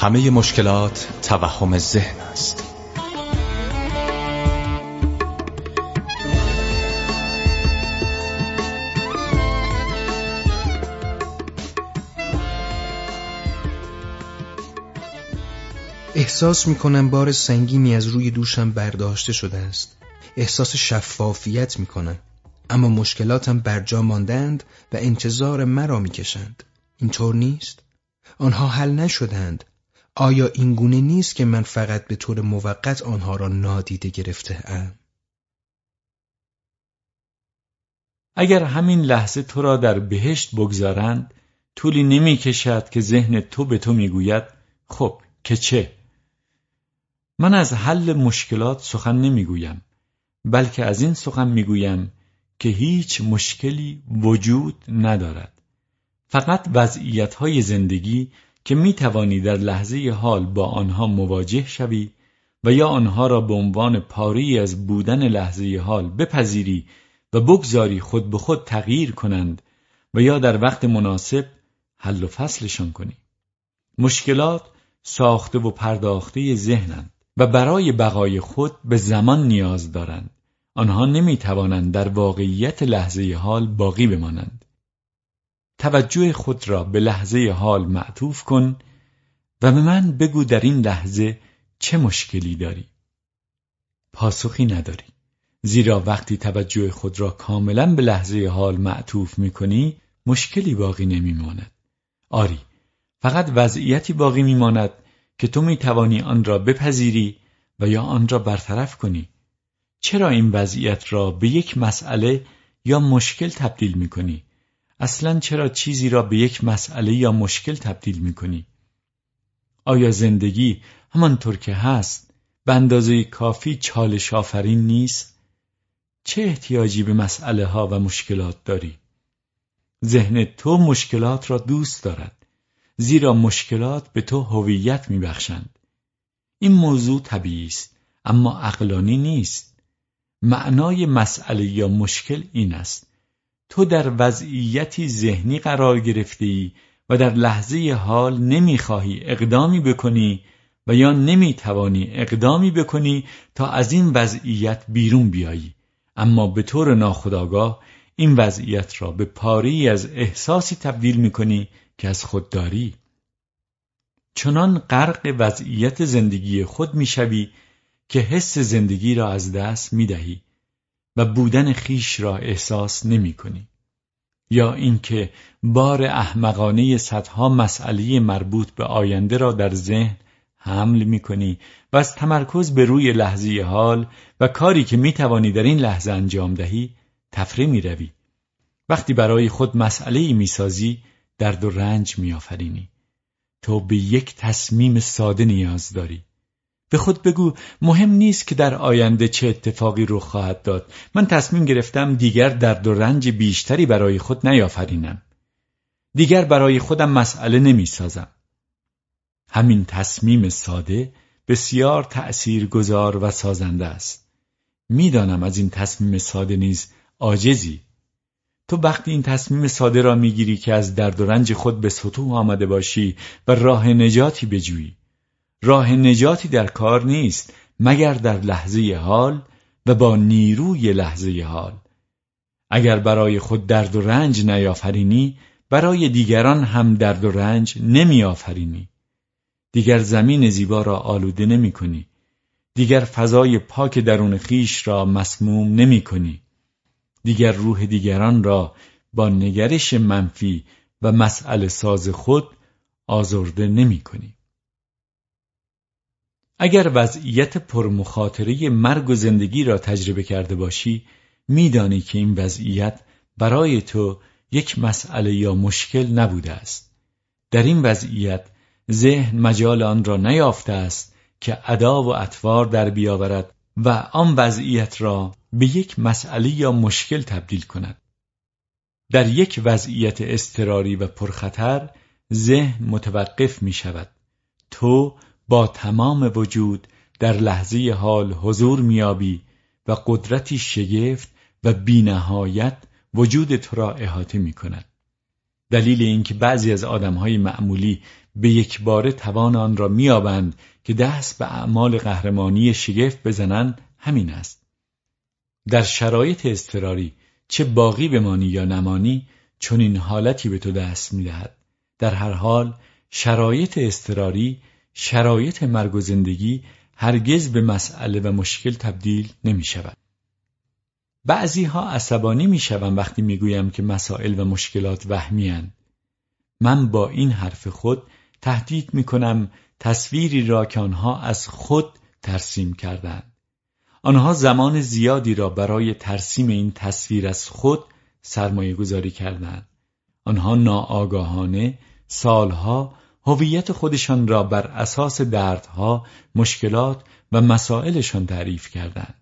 همه مشکلات توهم ذهن است. احساس می کنم بار سنگینی از روی دوشم برداشته شده است. احساس شفافیت می کنم اما مشکلاتم برجا ماندند و انتظار مرا می‌کشند. اینطور نیست. آنها حل نشدند. آیا این گونه نیست که من فقط به طور موقت آنها را نادیده گرفته ام؟ اگر همین لحظه تو را در بهشت بگذارند طولی نمی کشد که ذهن تو به تو می‌گوید خب که چه من از حل مشکلات سخن نمی‌گویم بلکه از این سخن می‌گویم که هیچ مشکلی وجود ندارد فقط وضعیت های زندگی که می توانی در لحظه حال با آنها مواجه شوی و یا آنها را به عنوان پاری از بودن لحظه حال بپذیری و بگذاری خود به خود تغییر کنند و یا در وقت مناسب حل و فصلشان کنی. مشکلات ساخته و پرداخته ذهنند و برای بقای خود به زمان نیاز دارند. آنها نمی توانند در واقعیت لحظه حال باقی بمانند. توجه خود را به لحظه حال معطوف کن و به من بگو در این لحظه چه مشکلی داری. پاسخی نداری. زیرا وقتی توجه خود را کاملا به لحظه حال معطوف می کنی مشکلی باقی نمی ماند آری فقط وضعیتی باقی می ماند که تو می توانی آن را بپذیری و یا آن را برطرف کنی. چرا این وضعیت را به یک مسئله یا مشکل تبدیل می کنی؟ اصلا چرا چیزی را به یک مسئله یا مشکل تبدیل می کنی؟ آیا زندگی همانطور که هست به اندازه کافی چالش آفرین نیست؟ چه احتیاجی به مسئله ها و مشکلات داری؟ ذهن تو مشکلات را دوست دارد زیرا مشکلات به تو هویت میبخشند این موضوع طبیعی است اما عقلانی نیست معنای مسئله یا مشکل این است تو در وضعیتی ذهنی قرار گرفته و در لحظه حال نمی‌خواهی اقدامی بکنی و یا نمی‌توانی اقدامی بکنی تا از این وضعیت بیرون بیایی. اما به طور ناخودآگاه این وضعیت را به پاری از احساسی تبدیل می‌کنی که از خود داری. چنان غرق وضعیت زندگی خود می‌شوی که حس زندگی را از دست می دهی و بودن خیش را احساس نمی کنی. یا اینکه بار احمقانه صدها مسئله مربوط به آینده را در ذهن حمل می کنی و از تمرکز به روی لحظه حال و کاری که می توانی در این لحظه انجام دهی تفره می روی. وقتی برای خود مسئله می سازی درد و رنج می آفرینی. تو به یک تصمیم ساده نیاز داری به خود بگو مهم نیست که در آینده چه اتفاقی رخ خواهد داد. من تصمیم گرفتم دیگر درد و رنج بیشتری برای خود نیافرینم. دیگر برای خودم مسئله نمی سازم همین تصمیم ساده بسیار تأثیر گذار و سازنده است. می‌دانم از این تصمیم ساده نیز عاجزی. تو وقتی این تصمیم ساده را می‌گیری که از درد و رنج خود به سطوح آمده باشی و راه نجاتی بجویی راه نجاتی در کار نیست مگر در لحظه حال و با نیروی لحظه حال. اگر برای خود درد و رنج نیافرینی برای دیگران هم درد و رنج نمیآفرینی دیگر زمین زیبا را آلوده نمی کنی دیگر فضای پاک درون خیش را مسموم نمی کنی دیگر روح دیگران را با نگرش منفی و مسئله ساز خود آزرده نمی کنی اگر وضعیت پرمخاطره مرگ و زندگی را تجربه کرده باشی میدانی که این وضعیت برای تو یک مسئله یا مشکل نبوده است. در این وضعیت ذهن مجال آن را نیافته است که ادا و اطوار در بیاورد و آن وضعیت را به یک مسئله یا مشکل تبدیل کند. در یک وضعیت اضطراری و پرخطر ذهن متوقف می شود تو با تمام وجود در لحظه حال حضور میابی و قدرتی شگفت و بینهایت وجود تو را احاطه می کند. دلیل اینکه بعضی از آدمهای معمولی به یک بار توان آن را میابند که دست به اعمال قهرمانی شگفت بزنند همین است در شرایط اضطراری چه باقی بمانی یا نمانی چون این حالتی به تو دست می‌دهد در هر حال شرایط اضطراری شرایط مرگ و زندگی هرگز به مسئله و مشکل تبدیل نمی شود. بعضی ها عصبانی می شوند وقتی می گویم که مسائل و مشکلات وهمی من با این حرف خود تهدید می کنم تصویری را که آنها از خود ترسیم کردند. آنها زمان زیادی را برای ترسیم این تصویر از خود سرمایه گذاری کردند. آنها ناآگاهانه سالها هویت خودشان را بر اساس دردها، مشکلات و مسائلشان تعریف کردند.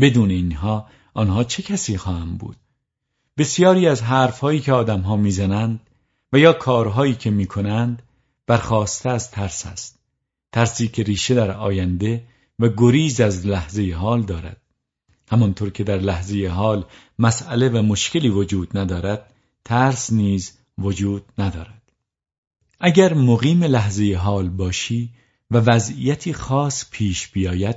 بدون اینها آنها چه کسی خواهند بود؟ بسیاری از حرفهایی که آدمها می‌زنند و یا کارهایی که می‌کنند برخواسته از ترس است. ترسی که ریشه در آینده و گریز از لحظه حال دارد. همانطور که در لحظه حال مسئله و مشکلی وجود ندارد، ترس نیز وجود ندارد. اگر مقیم لحظه حال باشی و وضعیتی خاص پیش بیاید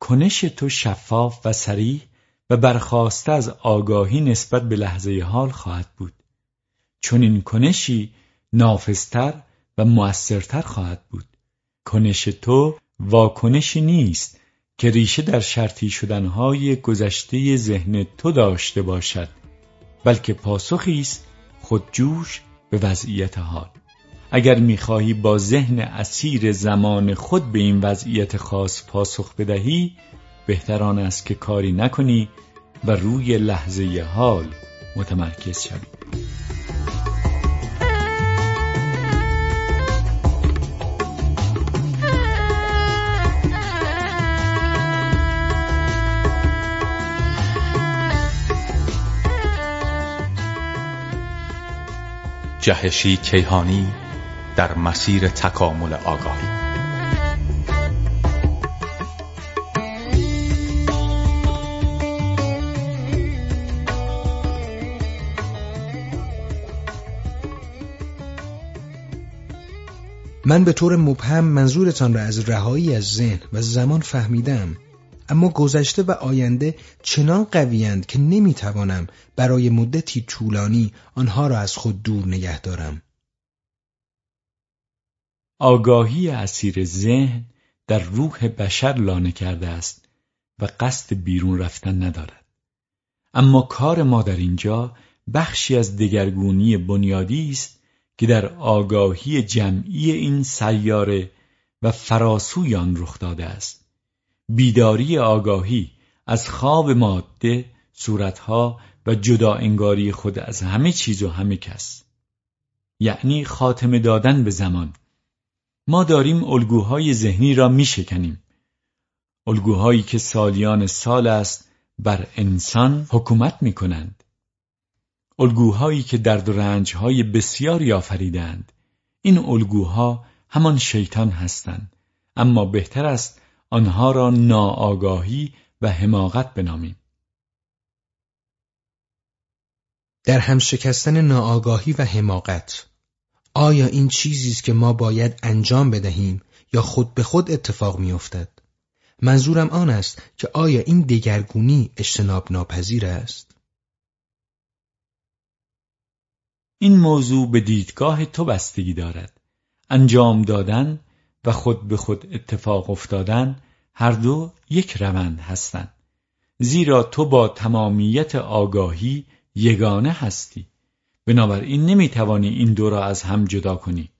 کنش تو شفاف و سریح و برخواسته از آگاهی نسبت به لحظه حال خواهد بود. چون این کنشی نافذتر و موثرتر خواهد بود. کنش تو واکنشی نیست که ریشه در شرطی شدنهای گذشته ذهن تو داشته باشد بلکه پاسخی است خودجوش به وضعیت حال. اگر می‌خواهی با ذهن اسیر زمان خود به این وضعیت خاص پاسخ بدهی بهتر آن است که کاری نکنی و روی لحظه حال متمرکز شوی. جهشی کیهانی در مسیر تکامل آگاهی. من به طور مبهم منظورتان را از رهایی از ذهن و زمان فهمیدم اما گذشته و آینده چنان قویند که نمی‌توانم برای مدتی طولانی آنها را از خود دور نگه دارم. آگاهی اسیر ذهن در روح بشر لانه کرده است و قصد بیرون رفتن ندارد. اما کار ما در اینجا بخشی از دگرگونی بنیادی است که در آگاهی جمعی این سیاره و فراسوی آن رخ داده است. بیداری آگاهی از خواب ماده صورتها و جدا انگاری خود از همه چیز و همه کس یعنی خاتمه دادن به زمان ما داریم الگوهای ذهنی را می شکنیم. الگوهایی که سالیان سال است بر انسان حکومت می کنند. الگوهایی که درد و رنجهای بسیاری آفریدند. این الگوها همان شیطان هستند اما بهتر است آنها را ناآگاهی و حماقت بنامیم. در هم شکستن ناآگاهی و حماقت آیا این چیزی است که ما باید انجام بدهیم یا خود به خود اتفاق میافتد؟ منظورم آن است که آیا این دگرگونی اجتناب ناپذیر است؟ این موضوع به دیدگاه تو بستگی دارد. انجام دادن و خود به خود اتفاق افتادن هر دو یک روند هستند. زیرا تو با تمامیت آگاهی یگانه هستی. بنابراین نمی‌توانی این دو را از هم جدا کنی.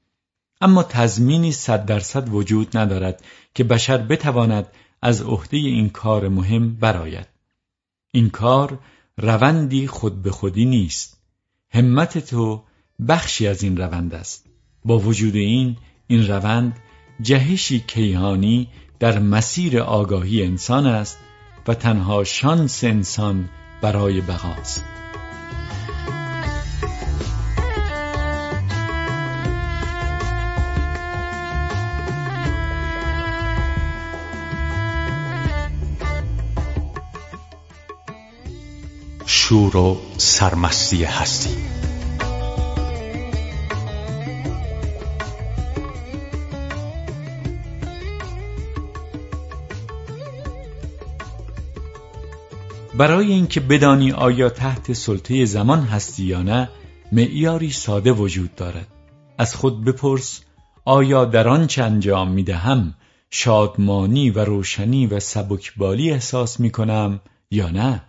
اما تضمینی صد درصد وجود ندارد که بشر بتواند از عهده این کار مهم برآید. این کار روندی خود به خودی نیست. همت تو بخشی از این روند است. با وجود این این روند جهشی کیهانی در مسیر آگاهی انسان است و تنها شانس انسان برای بقاست. شور و سرمستی هستی. برای اینکه بدانی آیا تحت سلطه زمان هستی یا نه معیاری ساده وجود دارد. از خود بپرس آیا در آن چه انجام می دهم شادمانی و روشنی و سبکبالی احساس می کنم یا نه؟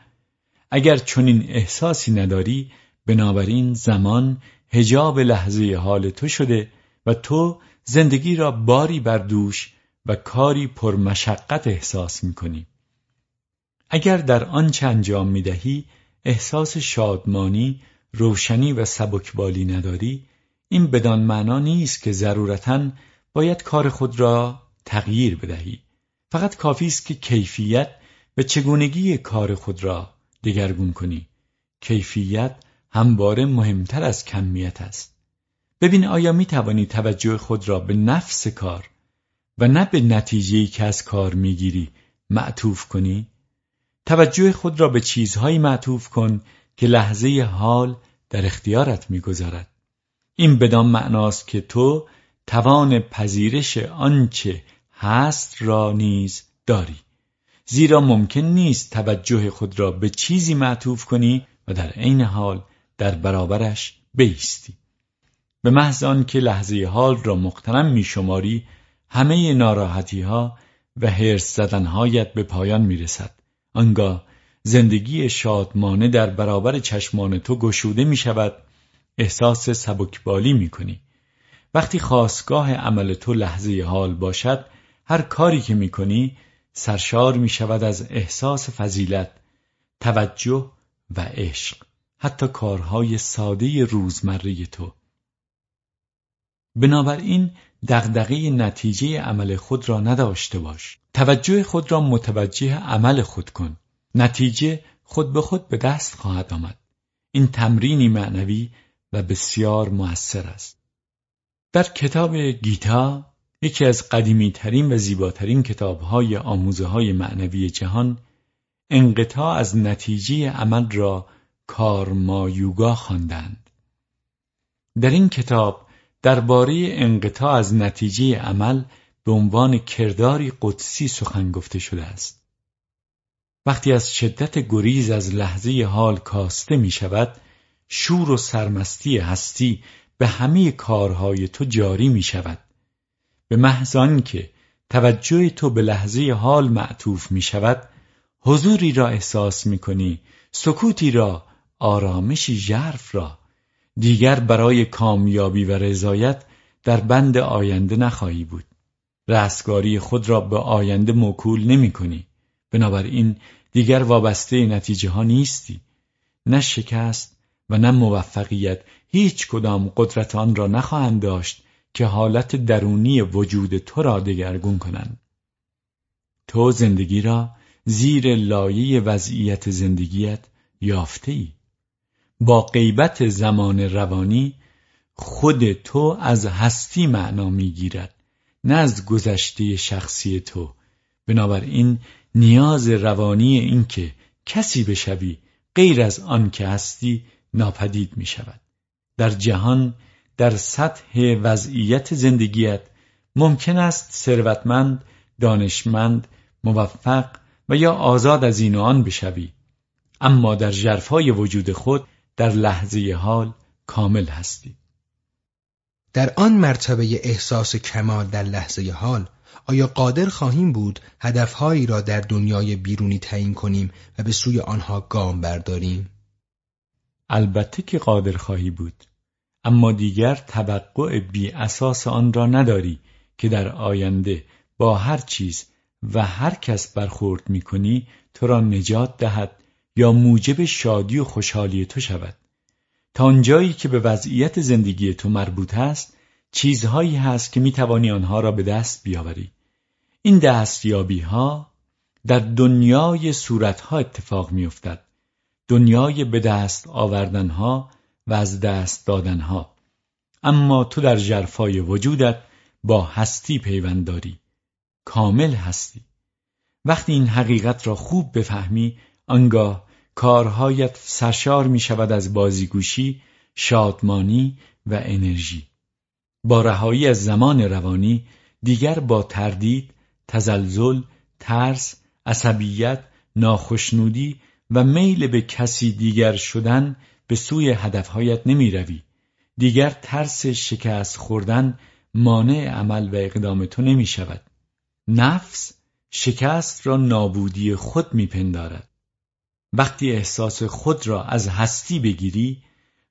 اگر چنین احساسی نداری بنابراین زمان هجاب لحظه حال تو شده و تو زندگی را باری بر دوش و کاری پرمشقت احساس می کنی. اگر در آنچه انجام می دهی احساس شادمانی، روشنی و سبکبالی نداری این بدان معنا نیست که ضرورتا باید کار خود را تغییر بدهی فقط کافی است که کیفیت و چگونگی کار خود را دگرگون کنی. کیفیت همواره مهمتر از کمیت است. ببین آیا می توانی توجه خود را به نفس کار و نه به نتیجه که از کار می‌گیری معطوف کنی؟ توجه خود را به چیزهایی معطوف کن که لحظه حال در اختیارت می‌گذارد این بدان معناست که تو توان پذیرش آنچه هست را نیز داری. زیرا ممکن نیست توجه خود را به چیزی معطوف کنی و در عین حال در برابرش بیستی. به محض که لحظه حال را مقتنم میشماری همه ناراحتی ها و حرس زدنهایت به پایان می‌رسد. آنگاه زندگی شادمانه در برابر چشمان تو گشوده می شود احساس سبکبالی می کنی وقتی خواستگاه عمل تو لحظه حال باشد هر کاری که می کنی سرشار می شود از احساس فضیلت توجه و عشق حتی کارهای ساده روزمره تو. بنابراین دغدغه نتیجه عمل خود را نداشته باش. توجه خود را متوجه عمل خود کن. نتیجه خود به خود به دست خواهد آمد. این تمرینی معنوی و بسیار موثر است. در کتاب گیتا یکی از قدیمی ترین و زیباترین کتاب های آموزه های معنوی جهان انقطاع از نتیجه عمل را کارمایوگا خواندند. در این کتاب درباره انقطاع از نتیجه عمل به عنوان کرداری قدسی سخن گفته شده است. وقتی از شدت گریز از لحظه حال کاسته می شود شور و سرمستی هستی به همه کارهای تو جاری می شود به محض که توجه تو به لحظه حال معطوف می شود حضوری را احساس می کنی سکوتی را آرامشی ژرف را. دیگر برای کامیابی و رضایت در بند آینده نخواهی بود. رستگاری خود را به آینده موکول نمی کنی بنابراین دیگر وابسته نتیجه ها نیستی. نه شکست و نه موفقیت هیچ کدام قدرت آن را نخواهند داشت. که حالت درونی وجود تو را دگرگون کنند. تو زندگی را زیر لایه وضعیت زندگیت یافته ای با غیبت زمان روانی خود تو از هستی معنا می‌گیرد نه از گذشته شخصی تو. بنابراین نیاز روانی اینکه کسی بشوی غیر از آن که هستی ناپدید می شود در جهان در سطح وضعیت زندگیت ممکن است ثروتمند دانشمند موفق و یا آزاد از این و آن بشوی. اما در جرفای وجود خود در لحظه حال کامل هستی. در آن مرتبه احساس کمال در لحظه حال آیا قادر خواهیم بود هدفهایی را در دنیای بیرونی تعیین کنیم و به سوی آنها گام برداریم؟ البته که قادر خواهی بود. اما دیگر توقع بی اساس آن را نداری که در آینده با هر چیز و هر کس برخورد می کنی تو را نجات دهد یا موجب شادی و خوشحالی تو شود. تا آنجایی که به وضعیت زندگی تو مربوط است چیزهایی هست که می توانی آنها را به دست بیاوری. این دستیابی ها در دنیای صورتها اتفاق می افتد دنیای به دست آوردنها و از دست دادنها. اما تو در جرفای وجودت با هستی پیوند داری کامل هستی. وقتی این حقیقت را خوب بفهمی آنگاه کارهایت سرشار می شود از بازیگوشی شادمانی و انرژی. با رهایی از زمان روانی دیگر با تردید تزلزل ترس عصبیت ناخشنودی و میل به کسی دیگر شدن به سوی هدفهایت نمی روی. دیگر ترس شکست خوردن مانع عمل و اقدام تو نمی شود. نفس شکست را نابودی خود میپندارد. وقتی احساس خود را از هستی بگیری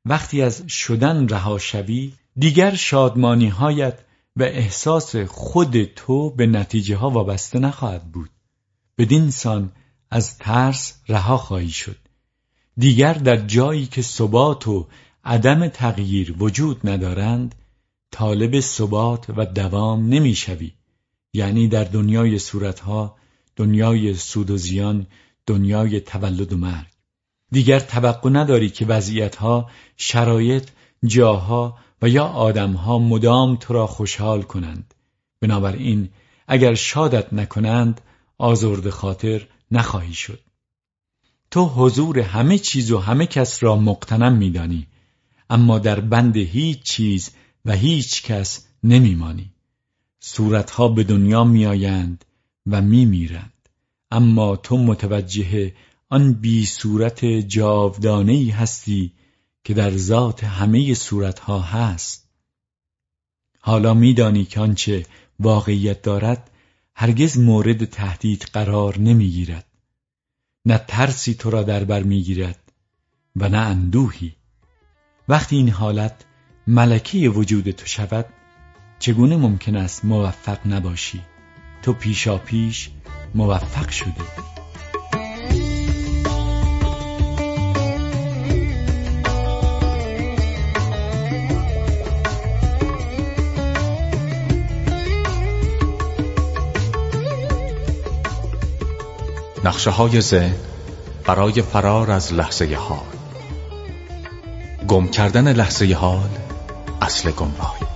وقتی از شدن رها شوی دیگر شادمانی هایت و احساس خود تو به نتیجه ها وابسته نخواهد بود بدین سان از ترس رها خواهی شد دیگر در جایی که ثبات و عدم تغییر وجود ندارند طالب ثبات و دوام نمی‌شوی. یعنی در دنیای صورتها دنیای سود و زیان دنیای تولد و مرگ. دیگر توقع نداری که وضعیتها شرایط جاها و یا آدمها مدام تو را خوشحال کنند. بنابراین اگر شادت نکنند آزرد خاطر نخواهی شد. تو حضور همه چیز و همه کس را مقتنم میدانی اما در بند هیچ چیز و هیچ کس نمیمانی. صورتها به دنیا میآیند و میمیرند اما تو متوجه آن بی صورت جاودانه هستی که در ذات همه صورتها هست. حالا میدانی که آنچه واقعیت دارد هرگز مورد تهدید قرار نمی‌گیرد. نه ترسی تو را در بر می‌گیرد و نه اندوهی. وقتی این حالت ملکی وجود تو شود چگونه ممکن است موفق نباشی؟ تو پیشا پیش موفق شده. نقشه های ذهن برای فرار از لحظه حال. گم کردن لحظه حال اصل گمراهی.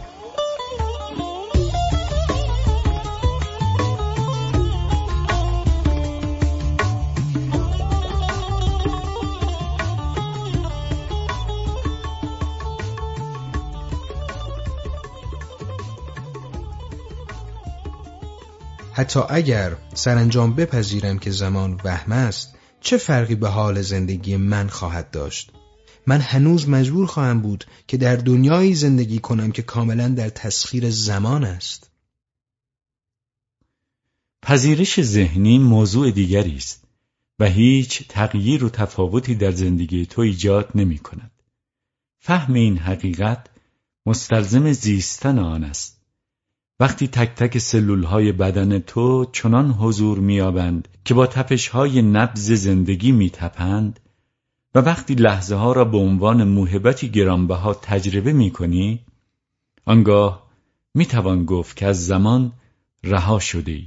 حتی اگر سرانجام بپذیرم که زمان وهم است چه فرقی به حال زندگی من خواهد داشت من هنوز مجبور خواهم بود که در دنیایی زندگی کنم که کاملا در تسخیر زمان است پذیرش ذهنی موضوع دیگری است و هیچ تغییر و تفاوتی در زندگی تو ایجاد نمی کند. فهم این حقیقت مستلزم زیستن آن است. وقتی تک تک سلول های بدن تو چنان حضور میابند که با تپش های نبز زندگی میتپند و وقتی لحظه ها را به عنوان موهبتی گرانبها تجربه می‌کنی آنگاه می‌توان گفت که از زمان رها شده.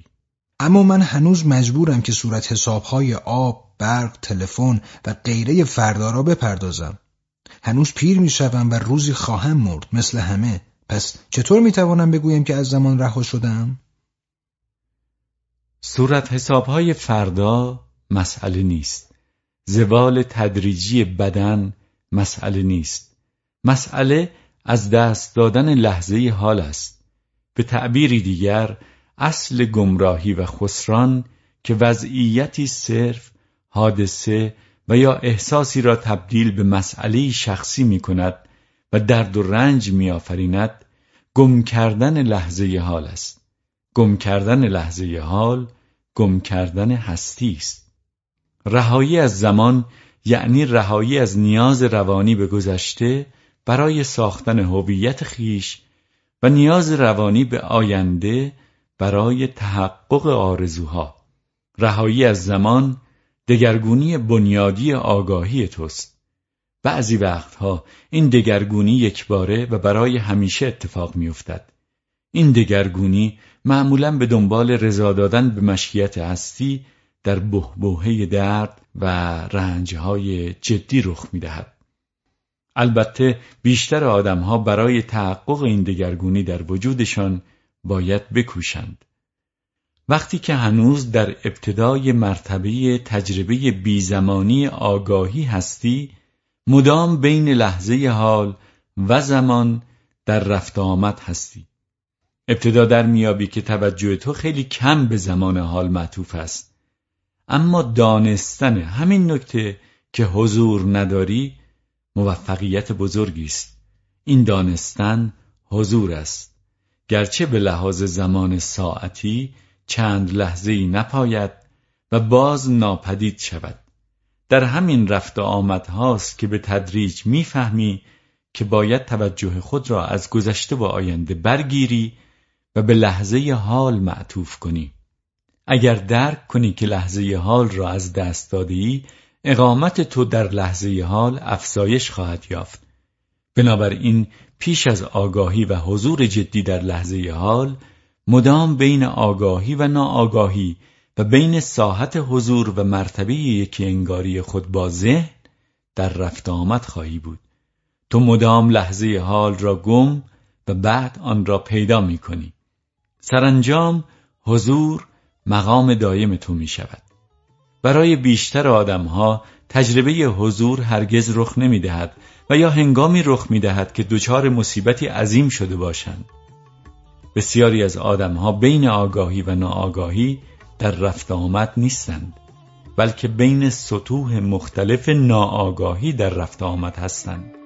اما من هنوز مجبورم که صورت حسابهای آب، برق، تلفن و غیره فردا را بپردازم. هنوز پیر می‌شوم و روزی خواهم مرد مثل همه. پس چطور می‌توانم بگویم که از زمان رها شدم؟ صورت حسابهای فردا مسئله نیست. زوال تدریجی بدن مسئله نیست. مسئله از دست دادن لحظه حال است. به تعبیری دیگر اصل گمراهی و خسران که وضعیتی صرف حادثه و یا احساسی را تبدیل به مسئله شخصی می کند و درد و رنج میآفریند گم کردن لحظه حال است. گم کردن لحظه حال گم کردن هستی است. رهایی از زمان یعنی رهایی از نیاز روانی به گذشته برای ساختن هویت خیش و نیاز روانی به آینده برای تحقق آرزوها. رهایی از زمان دگرگونی بنیادی آگاهی توست. بعضی وقتها این دگرگونی یکباره و برای همیشه اتفاق میافتد. این دگرگونی معمولا به دنبال رضا دادن به مشکیت هستی در بهبوهه درد و رنجهای جدی رخ می‌دهد. البته بیشتر آدمها برای تحقق این دگرگونی در وجودشان باید بکوشند. وقتی که هنوز در ابتدای مرتبه تجربه بیزمانی آگاهی هستی مدام بین لحظه حال و زمان در رفت آمد هستی. ابتدا در میابی که توجه تو خیلی کم به زمان حال معطوف است. اما دانستن همین نکته که حضور نداری موفقیت بزرگی است. این دانستن حضور است. گرچه به لحاظ زمان ساعتی چند لحظه ای نپاید و باز ناپدید شود. در همین رفت و آمد هاست که به تدریج می‌فهمی که باید توجه خود را از گذشته و آینده برگیری و به لحظه حال معطوف کنی. اگر درک کنی که لحظه حال را از دست دادی اقامت تو در لحظه حال افزایش خواهد یافت. بنابراین پیش از آگاهی و حضور جدی در لحظه حال مدام بین آگاهی و ناآگاهی و بین ساحت حضور و مرتبه یکی انگاری خود با ذهن در رفت آمد خواهی بود. تو مدام لحظه حال را گم و بعد آن را پیدا می کنی. سرانجام حضور مقام دایم تو می شود. برای بیشتر آدمها تجربه حضور هرگز رخ نمی دهد و یا هنگامی رخ می دهد که دچار مصیبتی عظیم شده باشند. بسیاری از آدمها بین آگاهی و ناآگاهی در رفت آمد نیستند بلکه بین سطوح مختلف ناآگاهی در رفت آمد هستند.